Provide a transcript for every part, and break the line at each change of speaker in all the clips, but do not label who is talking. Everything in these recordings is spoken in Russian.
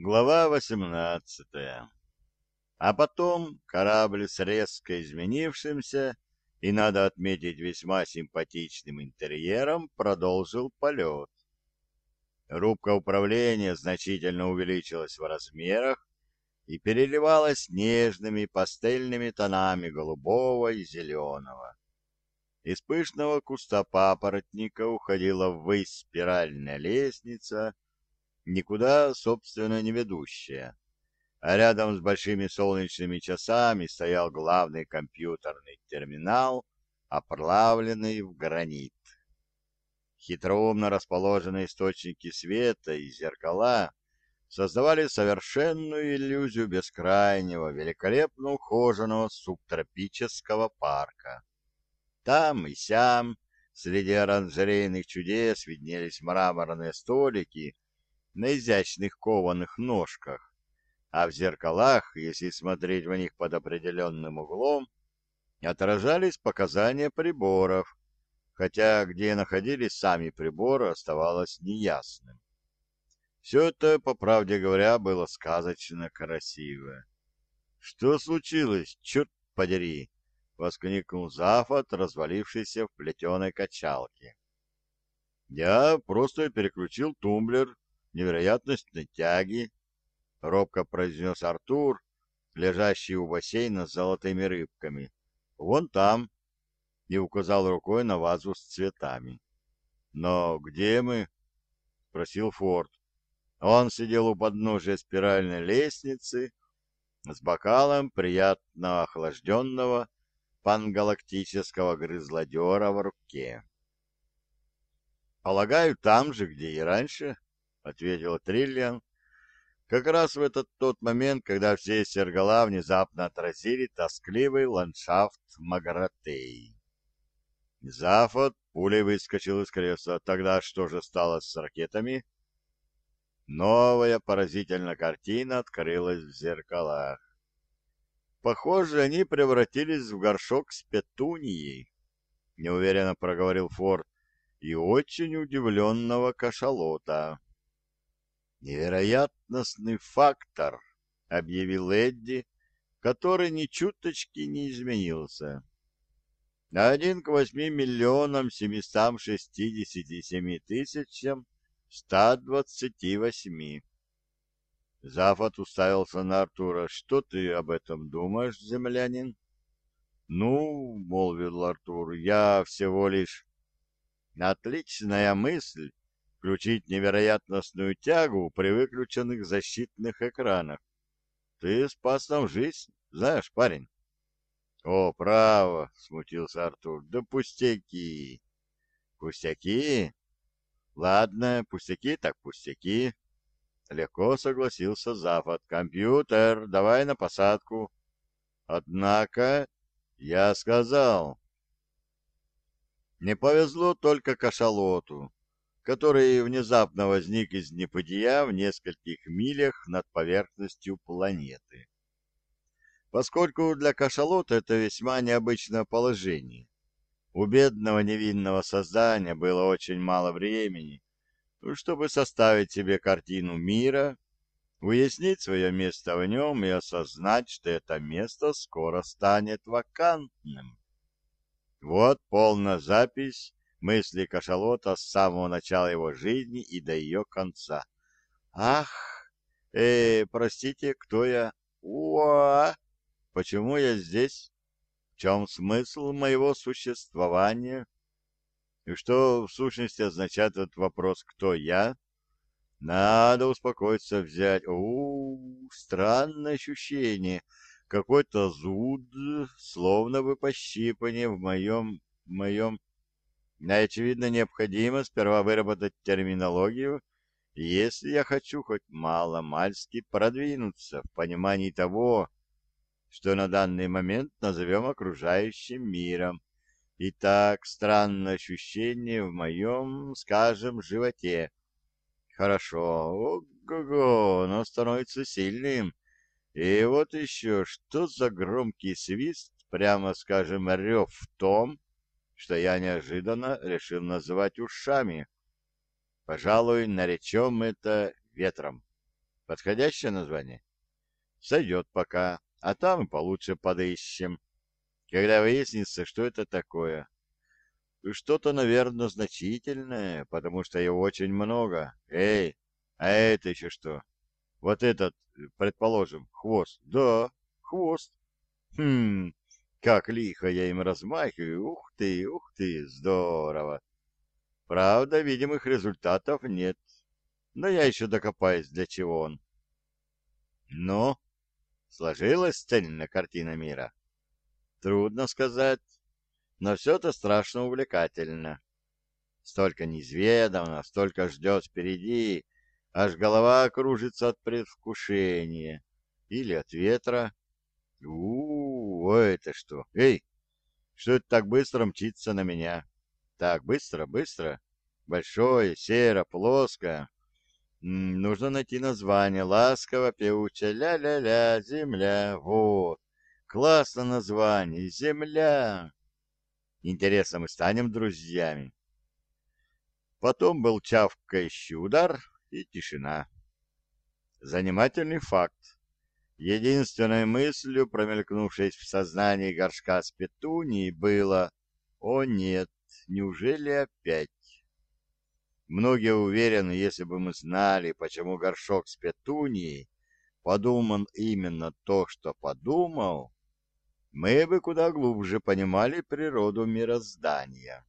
Глава восемнадцатая. А потом корабль с резко изменившимся и, надо отметить, весьма симпатичным интерьером продолжил полет. Рубка управления значительно увеличилась в размерах и переливалась нежными пастельными тонами голубого и зеленого. Из пышного куста папоротника уходила ввысь спиральная лестница, никуда, собственно, не ведущая. А рядом с большими солнечными часами стоял главный компьютерный терминал, оплавленный в гранит. Хитроумно расположенные источники света и зеркала создавали совершенную иллюзию бескрайнего, великолепно ухоженного субтропического парка. Там и сям, среди оранжерейных чудес, виднелись мраморные столики на изящных кованых ножках, а в зеркалах, если смотреть в них под определенным углом, отражались показания приборов, хотя где находились сами приборы, оставалось неясным. Все это, по правде говоря, было сказочно красиво. «Что случилось, черт подери?» — воскликнул Зафот, развалившийся в плетеной качалке. «Я просто переключил тумблер невероятностной тяги», — робко произнес Артур, лежащий у бассейна с золотыми рыбками. «Вон там», — и указал рукой на вазу с цветами. «Но где мы?» — спросил Форд. Он сидел у подножия спиральной лестницы с бокалом приятно охлажденного пангалактического грызлодера в руке. «Полагаю, там же, где и раньше», — ответил Триллиан, как раз в этот тот момент, когда все сергала внезапно отразили тоскливый ландшафт Магратеи. Зафот пулей выскочил из кресла. Тогда что же стало с ракетами? — Новая поразительная картина открылась в зеркалах. Похоже, они превратились в горшок с петунией, неуверенно проговорил Форд, и очень удивленного кашалота. Невероятностный фактор, объявил Эдди, который ни чуточки не изменился. Один к восьми миллионам семистам шестидесяти семи тысячам ста двадцати восьми. Зафот уставился на Артура. «Что ты об этом думаешь, землянин?» «Ну, — молвил Артур, — я всего лишь...» «Отличная мысль — включить невероятностную тягу при выключенных защитных экранах. Ты спас нам жизнь, знаешь, парень?» «О, право!» — смутился Артур. «Да пустяки!» «Пустяки? Ладно, пустяки так пустяки. Легко согласился Зафот. Компьютер, давай на посадку. Однако, я сказал... Не повезло только кашалоту, который внезапно возник из неподия в нескольких милях над поверхностью планеты. Поскольку для кашалота это весьма необычное положение. У бедного невинного создания было очень мало времени, чтобы составить себе картину мира, уяснить свое место в нем и осознать, что это место скоро станет вакантным. Вот полная запись мысли кашалота с самого начала его жизни и до ее конца. Ах, э, простите, кто я? Уа! Почему я здесь? чем смысл моего существования? И что в сущности означает этот вопрос «Кто я?» Надо успокоиться, взять. У, -у, странное ощущение. Какой-то зуд, словно бы пощипание в моем... в моем... Очевидно, необходимо сперва выработать терминологию, если я хочу хоть мало-мальски продвинуться в понимании того, что на данный момент назовем окружающим миром. И так странное ощущение в моем, скажем, животе. Хорошо, ого-го, оно становится сильным. И вот еще, что за громкий свист, прямо скажем, рев в том, что я неожиданно решил называть ушами. Пожалуй, наречем это ветром. Подходящее название? Сойдет пока, а там и получше подыщем, когда выяснится, что это такое. Что-то, наверное, значительное, потому что его очень много. Эй, а это еще что? Вот этот, предположим, хвост. Да, хвост. Хм, как лихо я им размахиваю. Ух ты, ух ты, здорово. Правда, видимых результатов нет. Но я еще докопаюсь, для чего он. Но сложилась цельная картина мира. Трудно сказать, но все это страшно увлекательно. Столько неизведанного, столько ждет впереди, аж голова кружится от предвкушения или от ветра. У, -у это что? Эй, что это так быстро мчится на меня? Так, быстро, быстро. Большое, серо, плоское. М -м, нужно найти название. Ласково, певуче, ля-ля-ля, земля. Вот. Классно название. Земля. Интересно, мы станем друзьями. Потом был чавкающий удар и тишина. Занимательный факт. Единственной мыслью, промелькнувшей в сознании горшка с петунией, было «О нет, неужели опять?» Многие уверены, если бы мы знали, почему горшок с петунией подумал именно то, что подумал, мы бы куда глубже понимали природу мироздания.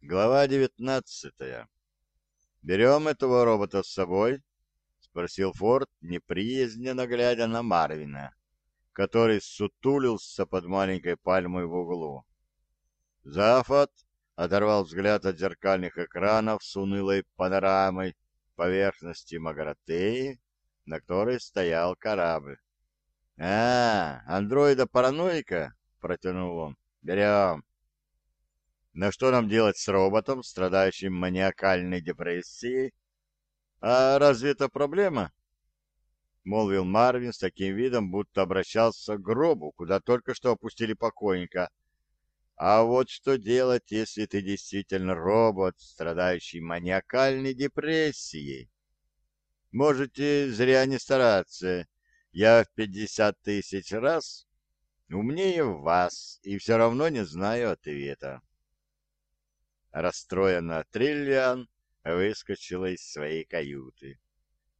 Глава девятнадцатая. «Берем этого робота с собой?» — спросил Форд, неприязненно глядя на Марвина, который сутулился под маленькой пальмой в углу. Зафот оторвал взгляд от зеркальных экранов с унылой панорамой поверхности Магратеи, на которой стоял корабль. «А, андроида-параноика?» — протянул он. «Берем». «На что нам делать с роботом, страдающим маниакальной депрессией?» «А разве это проблема?» — молвил Марвин с таким видом, будто обращался к гробу, куда только что опустили покойника. «А вот что делать, если ты действительно робот, страдающий маниакальной депрессией?» «Можете зря не стараться» Я в пятьдесят тысяч раз умнее вас и все равно не знаю ответа. Расстроена Триллиан выскочила из своей каюты.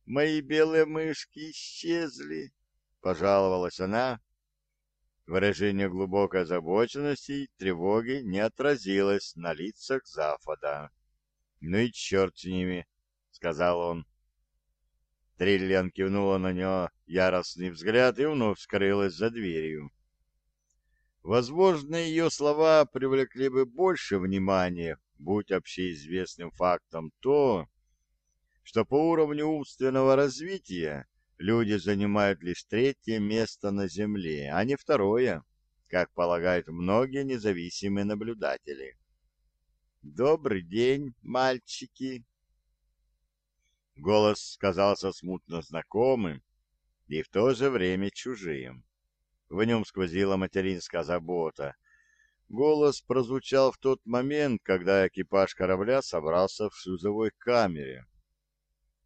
«Мои белые мышки исчезли», — пожаловалась она. Выражение глубокой озабоченности и тревоги не отразилось на лицах Зафода. «Ну и черт с ними», — сказал он. Триллиан кивнула на него яростный взгляд и вновь скрылась за дверью. Возможно, ее слова привлекли бы больше внимания, будь общеизвестным фактом то, что по уровню умственного развития люди занимают лишь третье место на Земле, а не второе, как полагают многие независимые наблюдатели. «Добрый день, мальчики!» Голос казался смутно знакомым и в то же время чужим. В нем сквозила материнская забота. Голос прозвучал в тот момент, когда экипаж корабля собрался в шлюзовой камере.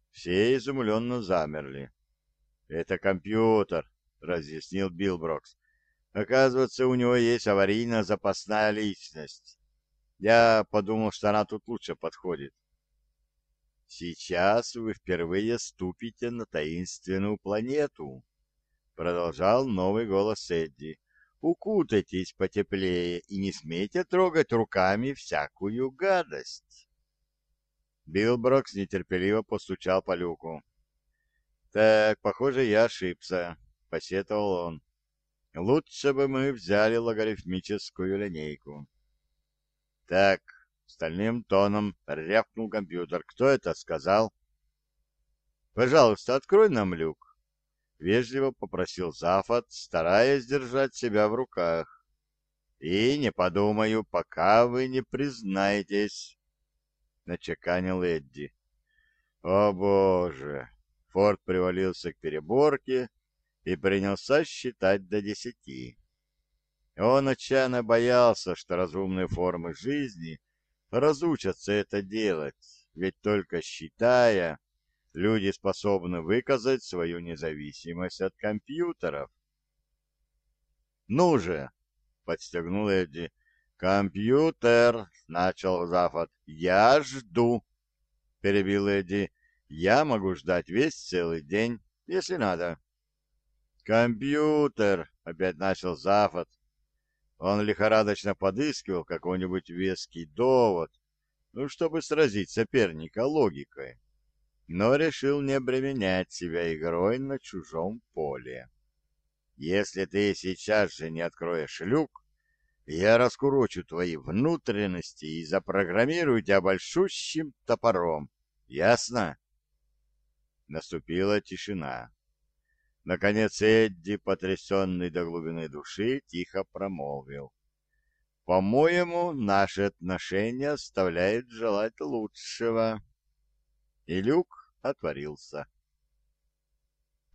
Все изумленно замерли. «Это компьютер», — разъяснил Билброкс. «Оказывается, у него есть аварийно-запасная личность. Я подумал, что она тут лучше подходит. Сейчас вы впервые ступите на таинственную планету, продолжал новый голос Эдди. Укутайтесь потеплее и не смейте трогать руками всякую гадость. Билброкс нетерпеливо постучал по люку. «Так, похоже, я ошибся», — посетовал он. «Лучше бы мы взяли логарифмическую линейку». «Так, Стальным тоном рявкнул компьютер. «Кто это сказал?» «Пожалуйста, открой нам люк», — вежливо попросил Зафот, стараясь держать себя в руках. «И не подумаю, пока вы не признаетесь», — начеканил Эдди. «О, Боже!» Форд привалился к переборке и принялся считать до десяти. Он отчаянно боялся, что разумные формы жизни разучатся это делать, ведь только считая, люди способны выказать свою независимость от компьютеров. «Ну же!» — подстегнул Эдди. «Компьютер!» — начал Зафот. «Я жду!» — перебил Эдди. «Я могу ждать весь целый день, если надо». «Компьютер!» — опять начал Зафот. Он лихорадочно подыскивал какой-нибудь веский довод, ну, чтобы сразить соперника логикой, но решил не обременять себя игрой на чужом поле. Если ты сейчас же не откроешь люк, я раскурочу твои внутренности и запрограммирую тебя большущим топором. Ясно? Наступила тишина. Наконец Эдди, потрясенный до глубины души, тихо промолвил. «По-моему, наши отношения оставляют желать лучшего». И люк отворился.